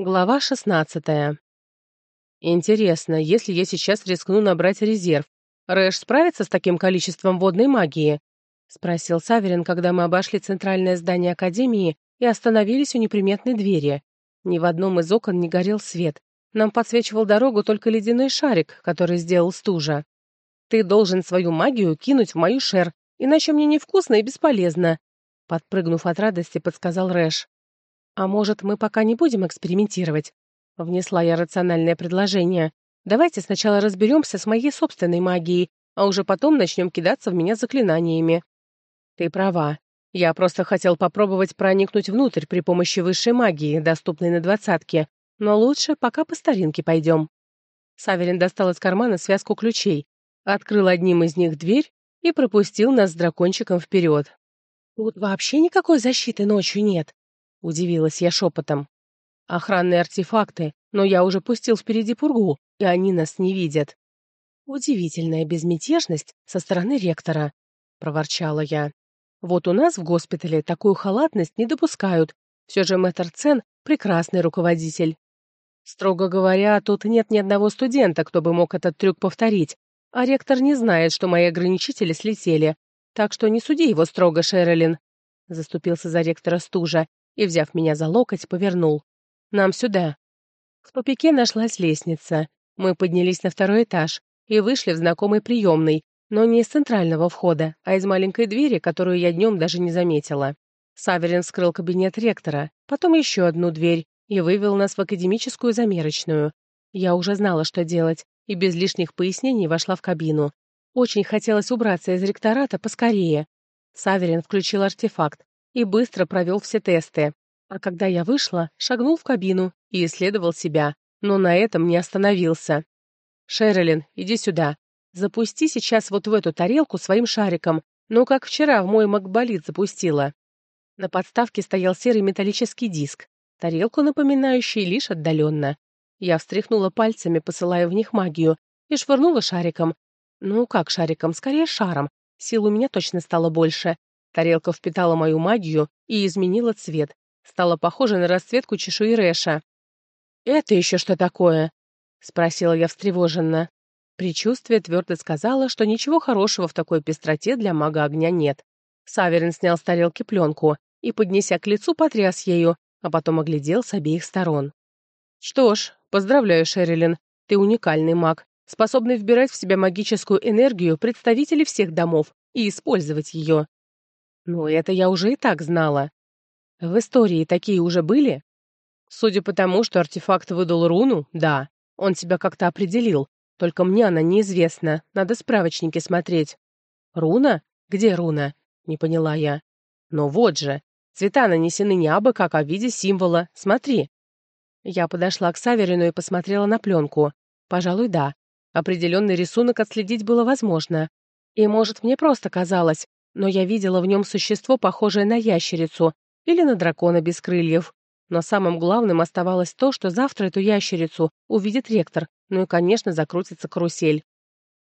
Глава 16. Интересно, если я сейчас рискну набрать резерв, Рэш справится с таким количеством водной магии? Спросил Саверин, когда мы обошли центральное здание Академии и остановились у неприметной двери. Ни в одном из окон не горел свет. Нам подсвечивал дорогу только ледяной шарик, который сделал стужа. «Ты должен свою магию кинуть в мою шер, иначе мне невкусно и бесполезно», подпрыгнув от радости, подсказал Рэш. А может, мы пока не будем экспериментировать? Внесла я рациональное предложение. Давайте сначала разберемся с моей собственной магией, а уже потом начнем кидаться в меня заклинаниями. Ты права. Я просто хотел попробовать проникнуть внутрь при помощи высшей магии, доступной на двадцатке, но лучше пока по старинке пойдем. Саверин достал из кармана связку ключей, открыл одним из них дверь и пропустил нас с дракончиком вперед. Тут вообще никакой защиты ночью нет удивилась я шепотом. Охранные артефакты, но я уже пустил впереди пургу, и они нас не видят. Удивительная безмятежность со стороны ректора, проворчала я. Вот у нас в госпитале такую халатность не допускают. Все же мэтр Цен — прекрасный руководитель. Строго говоря, тут нет ни одного студента, кто бы мог этот трюк повторить. А ректор не знает, что мои ограничители слетели. Так что не суди его строго, Шерлин. Заступился за ректора Стужа и, взяв меня за локоть, повернул. «Нам сюда». В тупике нашлась лестница. Мы поднялись на второй этаж и вышли в знакомый приемный, но не из центрального входа, а из маленькой двери, которую я днем даже не заметила. Саверин скрыл кабинет ректора, потом еще одну дверь и вывел нас в академическую замерочную. Я уже знала, что делать, и без лишних пояснений вошла в кабину. Очень хотелось убраться из ректората поскорее. Саверин включил артефакт, и быстро провел все тесты. А когда я вышла, шагнул в кабину и исследовал себя, но на этом не остановился. «Шерлин, иди сюда. Запусти сейчас вот в эту тарелку своим шариком, ну как вчера в мой макболит запустила». На подставке стоял серый металлический диск, тарелку напоминающий лишь отдаленно. Я встряхнула пальцами, посылая в них магию, и швырнула шариком. Ну как шариком, скорее шаром. Сил у меня точно стало больше, Тарелка впитала мою магию и изменила цвет. Стала похожа на расцветку чешуи Рэша. «Это еще что такое?» — спросила я встревоженно. Причувствие твердо сказала, что ничего хорошего в такой пестроте для мага огня нет. Саверин снял с тарелки пленку и, поднеся к лицу, потряс ею, а потом оглядел с обеих сторон. «Что ж, поздравляю, Шерилин, ты уникальный маг, способный вбирать в себя магическую энергию представителей всех домов и использовать ее. Ну, это я уже и так знала. В истории такие уже были? Судя по тому, что артефакт выдал руну, да. Он тебя как-то определил. Только мне она неизвестна. Надо справочники смотреть. Руна? Где руна? Не поняла я. Но вот же. Цвета нанесены не абы как, а в виде символа. Смотри. Я подошла к Саверину и посмотрела на пленку. Пожалуй, да. Определенный рисунок отследить было возможно. И, может, мне просто казалось, но я видела в нем существо, похожее на ящерицу или на дракона без крыльев. Но самым главным оставалось то, что завтра эту ящерицу увидит ректор, ну и, конечно, закрутится карусель.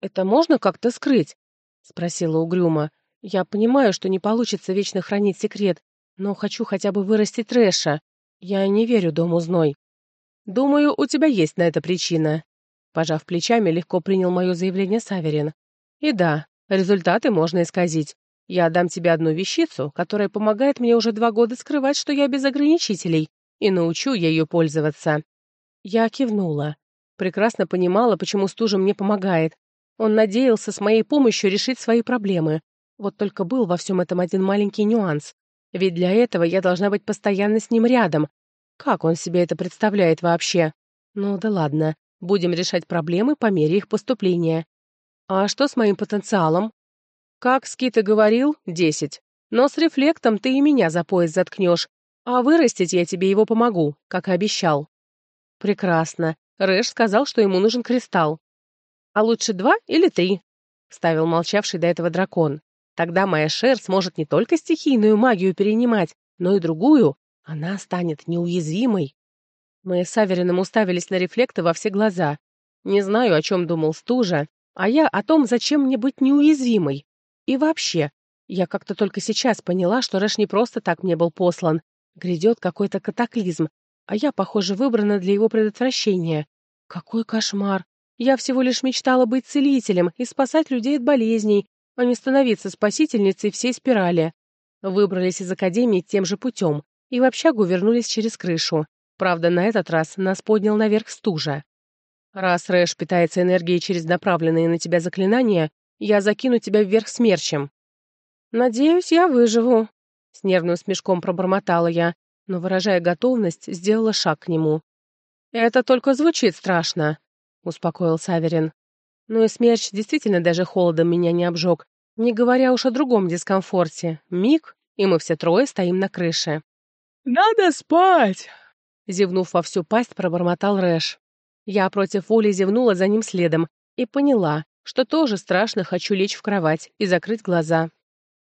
«Это можно как-то скрыть?» — спросила угрюмо. «Я понимаю, что не получится вечно хранить секрет, но хочу хотя бы вырастить трэша. Я не верю дому зной». «Думаю, у тебя есть на это причина». Пожав плечами, легко принял мое заявление Саверин. «И да, результаты можно исказить. Я отдам тебе одну вещицу, которая помогает мне уже два года скрывать, что я без ограничителей, и научу я ее пользоваться». Я кивнула. Прекрасно понимала, почему стужа мне помогает. Он надеялся с моей помощью решить свои проблемы. Вот только был во всем этом один маленький нюанс. Ведь для этого я должна быть постоянно с ним рядом. Как он себе это представляет вообще? Ну да ладно, будем решать проблемы по мере их поступления. А что с моим потенциалом? Как Скита говорил, десять. Но с рефлектом ты и меня за пояс заткнешь. А вырастить я тебе его помогу, как и обещал. Прекрасно. Рэш сказал, что ему нужен кристалл. А лучше два или три, Ставил молчавший до этого дракон. Тогда моя Шер сможет не только стихийную магию перенимать, но и другую. Она станет неуязвимой. Мы с Аверином уставились на рефлекты во все глаза. Не знаю, о чем думал Стужа, а я о том, зачем мне быть неуязвимой. И вообще, я как-то только сейчас поняла, что Рэш не просто так мне был послан. Грядет какой-то катаклизм, а я, похоже, выбрана для его предотвращения. Какой кошмар! Я всего лишь мечтала быть целителем и спасать людей от болезней, а не становиться спасительницей всей спирали. Выбрались из академии тем же путем и в общагу вернулись через крышу. Правда, на этот раз нас поднял наверх стужа. Раз Рэш питается энергией через направленные на тебя заклинания, я закину тебя вверх смерчем». «Надеюсь, я выживу», — с нервным смешком пробормотала я, но, выражая готовность, сделала шаг к нему. «Это только звучит страшно», — успокоил Саверин. «Ну и смерч действительно даже холодом меня не обжег, не говоря уж о другом дискомфорте. Миг, и мы все трое стоим на крыше». «Надо спать!» — зевнув во всю пасть, пробормотал Рэш. Я против воли зевнула за ним следом и поняла, что тоже страшно хочу лечь в кровать и закрыть глаза.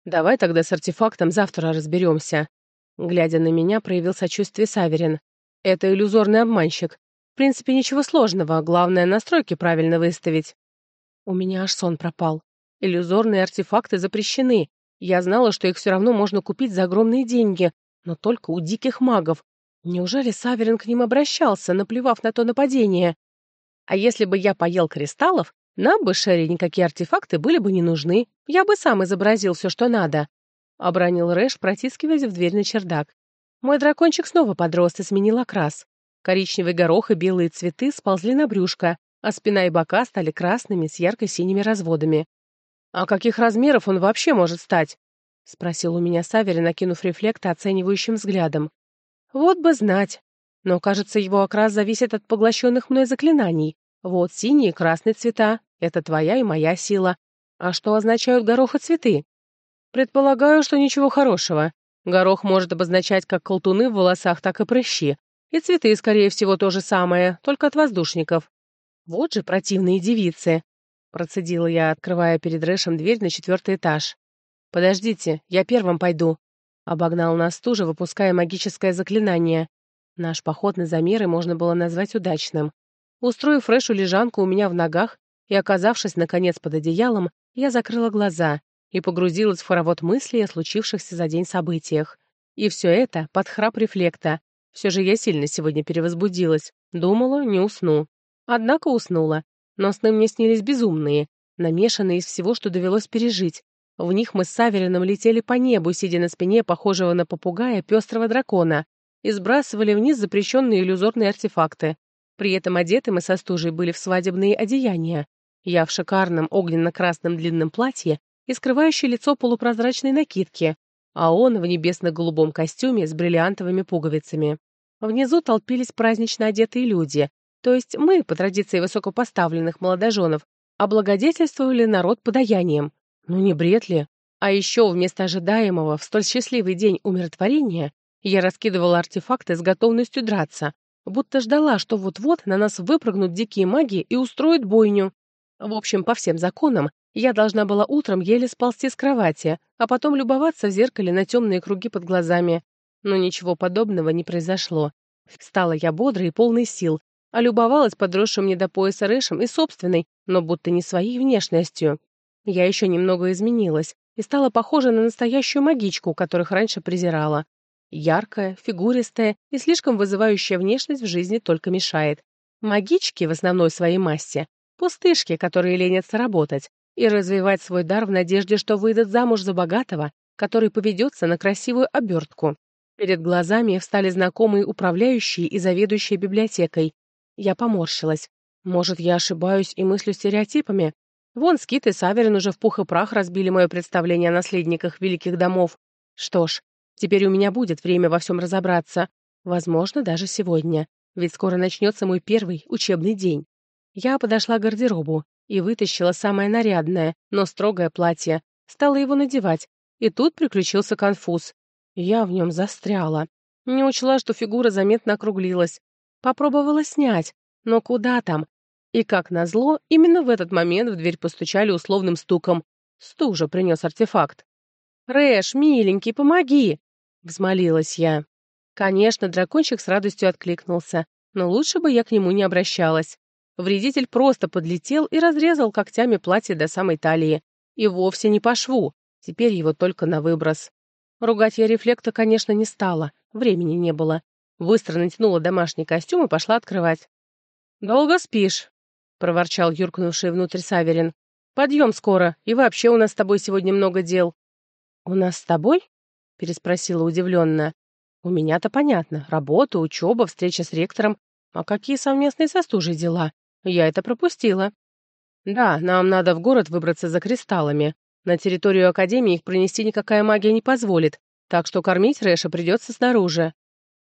«Давай тогда с артефактом завтра разберемся», Глядя на меня, проявил сочувствие Саверин. «Это иллюзорный обманщик. В принципе, ничего сложного, главное, настройки правильно выставить». У меня аж сон пропал. Иллюзорные артефакты запрещены. Я знала, что их все равно можно купить за огромные деньги, но только у диких магов. Неужели Саверин к ним обращался, наплевав на то нападение? А если бы я поел кристаллов, нам бы, Шерри, никакие артефакты были бы не нужны. Я бы сам изобразил все, что надо. Обронил Рэш, протискиваясь в дверь на чердак. Мой дракончик снова подрос и сменил окрас. Коричневый горох и белые цветы сползли на брюшко, а спина и бока стали красными с ярко-синими разводами. «А каких размеров он вообще может стать?» — спросил у меня Савери, накинув рефлекта оценивающим взглядом. «Вот бы знать. Вот синие и красные цвета — это твоя и моя сила. А что означают горох и цветы? Предполагаю, что ничего хорошего. Горох может обозначать как колтуны в волосах, так и прыщи. И цветы, скорее всего, то же самое, только от воздушников. Вот же противные девицы. Процедила я, открывая перед Рэшем дверь на четвертый этаж. «Подождите, я первым пойду», Обогнал нас туже, выпуская магическое заклинание. Наш поход на замеры можно было назвать удачным устроив Рэшу лежанку у меня в ногах и, оказавшись, наконец, под одеялом, я закрыла глаза и погрузилась в хоровод мыслей о случившихся за день событиях. И все это под храп рефлекта. Все же я сильно сегодня перевозбудилась. Думала, не усну. Однако уснула. Но сны мне снились безумные, намешанные из всего, что довелось пережить. В них мы с Саверином летели по небу, сидя на спине похожего на попугая пестрого дракона, и сбрасывали вниз запрещенные иллюзорные артефакты. При этом одеты мы со стужей были в свадебные одеяния. Я в шикарном огненно-красном длинном платье и скрывающей лицо полупрозрачной накидке, а он в небесно-голубом костюме с бриллиантовыми пуговицами. Внизу толпились празднично одетые люди, то есть мы, по традиции высокопоставленных молодоженов, облагодетельствовали народ подаянием. Ну не бред ли? А еще вместо ожидаемого в столь счастливый день умиротворения я раскидывала артефакты с готовностью драться, будто ждала, что вот-вот на нас выпрыгнут дикие маги и устроят бойню. В общем, по всем законам, я должна была утром еле сползти с кровати, а потом любоваться в зеркале на темные круги под глазами. Но ничего подобного не произошло. Встала я бодрой и полной сил, а любовалась подросшим мне до пояса рыжим и собственной, но будто не своей внешностью. Я еще немного изменилась и стала похожа на настоящую магичку, которых раньше презирала яркая, фигуристая и слишком вызывающая внешность в жизни только мешает. Магички в основной своей массе – пустышки, которые ленятся работать и развивать свой дар в надежде, что выйдут замуж за богатого, который поведется на красивую обертку. Перед глазами встали знакомые управляющие и заведующие библиотекой. Я поморщилась. Может, я ошибаюсь и мыслю стереотипами? Вон Скит и Саверин уже в пух и прах разбили мое представление о наследниках великих домов. Что ж, Теперь у меня будет время во всем разобраться. Возможно, даже сегодня. Ведь скоро начнется мой первый учебный день. Я подошла к гардеробу и вытащила самое нарядное, но строгое платье. Стала его надевать, и тут приключился конфуз. Я в нем застряла. Не учла, что фигура заметно округлилась. Попробовала снять, но куда там? И, как назло, именно в этот момент в дверь постучали условным стуком. Стужа принес артефакт. «Рэш, миленький, помоги!» взмолилась я. Конечно, дракончик с радостью откликнулся, но лучше бы я к нему не обращалась. Вредитель просто подлетел и разрезал когтями платье до самой талии. И вовсе не по шву, теперь его только на выброс. Ругать я рефлекта, конечно, не стала, времени не было. Быстро натянула домашний костюм и пошла открывать. «Долго спишь?» — проворчал юркнувший внутрь Саверин. «Подъем скоро, и вообще у нас с тобой сегодня много дел». «У нас с тобой?» — переспросила удивленно. «У меня-то понятно. Работа, учеба, встреча с ректором. А какие совместные со стужей дела? Я это пропустила». «Да, нам надо в город выбраться за кристаллами. На территорию Академии их пронести никакая магия не позволит, так что кормить Рэша придется снаружи».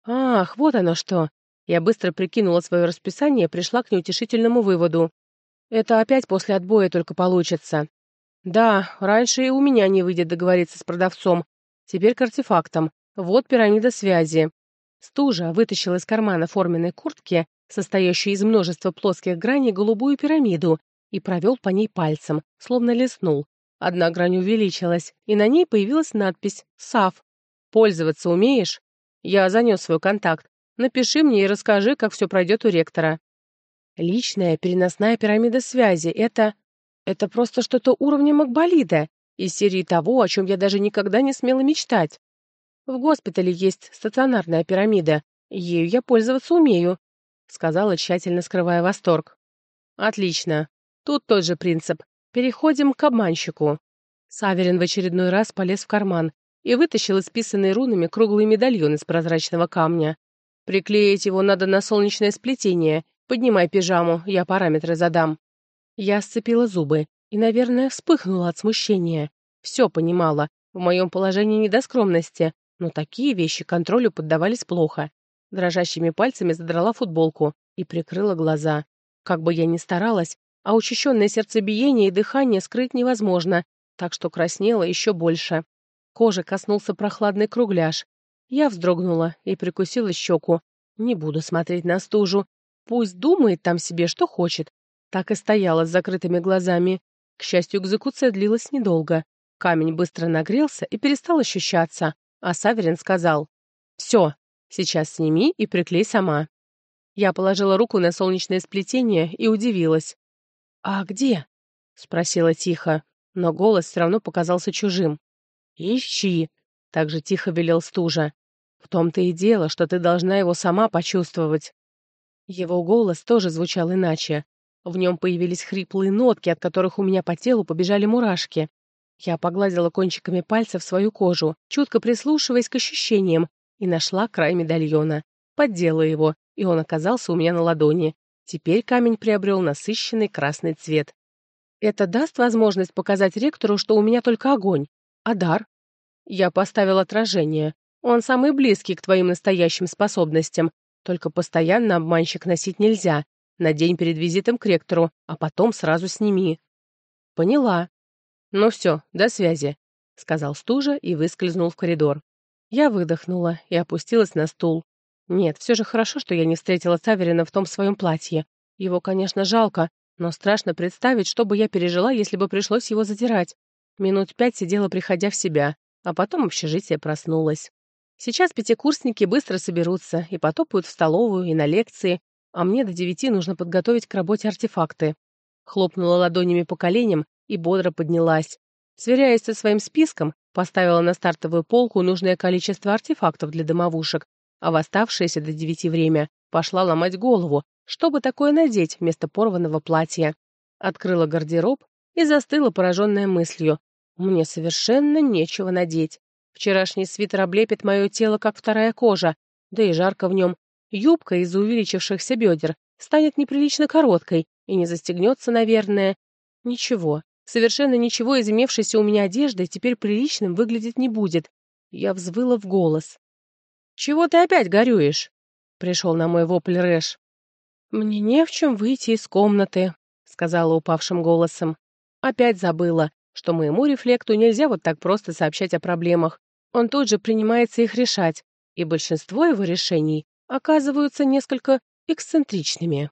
«Ах, вот оно что!» Я быстро прикинула свое расписание и пришла к неутешительному выводу. «Это опять после отбоя только получится. Да, раньше и у меня не выйдет договориться с продавцом, Теперь к артефактам. Вот пирамида связи. Стужа вытащил из кармана форменной куртки, состоящей из множества плоских граней, голубую пирамиду и провел по ней пальцем, словно леснул. Одна грань увеличилась, и на ней появилась надпись «САФ». «Пользоваться умеешь?» Я занес свой контакт. Напиши мне и расскажи, как все пройдет у ректора. Личная переносная пирамида связи — это... Это просто что-то уровня Макболида из серии того, о чем я даже никогда не смела мечтать. В госпитале есть стационарная пирамида. Ею я пользоваться умею», — сказала, тщательно скрывая восторг. «Отлично. Тут тот же принцип. Переходим к обманщику». Саверин в очередной раз полез в карман и вытащил исписанный рунами круглый медальон из прозрачного камня. «Приклеить его надо на солнечное сплетение. Поднимай пижаму, я параметры задам». Я сцепила зубы и, наверное, вспыхнула от смущения. Все понимала, в моем положении не до скромности, но такие вещи контролю поддавались плохо. Дрожащими пальцами задрала футболку и прикрыла глаза. Как бы я ни старалась, а учащенное сердцебиение и дыхание скрыть невозможно, так что краснела еще больше. Кожи коснулся прохладный кругляш. Я вздрогнула и прикусила щеку. Не буду смотреть на стужу. Пусть думает там себе, что хочет. Так и стояла с закрытыми глазами, К счастью, экзекуция длилась недолго. Камень быстро нагрелся и перестал ощущаться, а Саверин сказал «Все, сейчас сними и приклей сама». Я положила руку на солнечное сплетение и удивилась. «А где?» — спросила тихо, но голос все равно показался чужим. «Ищи», так же тихо велел стужа. «В том-то и дело, что ты должна его сама почувствовать». Его голос тоже звучал иначе. В нем появились хриплые нотки, от которых у меня по телу побежали мурашки. Я погладила кончиками пальцев свою кожу, чутко прислушиваясь к ощущениям, и нашла край медальона. Поддела его, и он оказался у меня на ладони. Теперь камень приобрел насыщенный красный цвет. Это даст возможность показать ректору, что у меня только огонь. А дар? Я поставил отражение. Он самый близкий к твоим настоящим способностям. Только постоянно обманщик носить нельзя. На день перед визитом к ректору, а потом сразу сними». «Поняла». «Ну все, до связи», — сказал стужа и выскользнул в коридор. Я выдохнула и опустилась на стул. Нет, все же хорошо, что я не встретила Саверина в том своем платье. Его, конечно, жалко, но страшно представить, что бы я пережила, если бы пришлось его задирать. Минут пять сидела, приходя в себя, а потом общежитие проснулось. Сейчас пятикурсники быстро соберутся и потопают в столовую, и на лекции, а мне до девяти нужно подготовить к работе артефакты. Хлопнула ладонями по коленям и бодро поднялась. Сверяясь со своим списком, поставила на стартовую полку нужное количество артефактов для домовушек, а в оставшееся до девяти время пошла ломать голову, чтобы такое надеть вместо порванного платья. Открыла гардероб и застыла, пораженная мыслью, мне совершенно нечего надеть. Вчерашний свитер облепит мое Юбка из-за увеличившихся бедер станет неприлично короткой и не застегнется, наверное. Ничего, совершенно ничего из имевшейся у меня одежды теперь приличным выглядеть не будет. Я взвыла в голос. «Чего ты опять горюешь?» — пришел на мой вопль Рэш. «Мне не в чем выйти из комнаты», — сказала упавшим голосом. Опять забыла, что моему рефлекту нельзя вот так просто сообщать о проблемах. Он тут же принимается их решать, и большинство его решений оказываются несколько эксцентричными.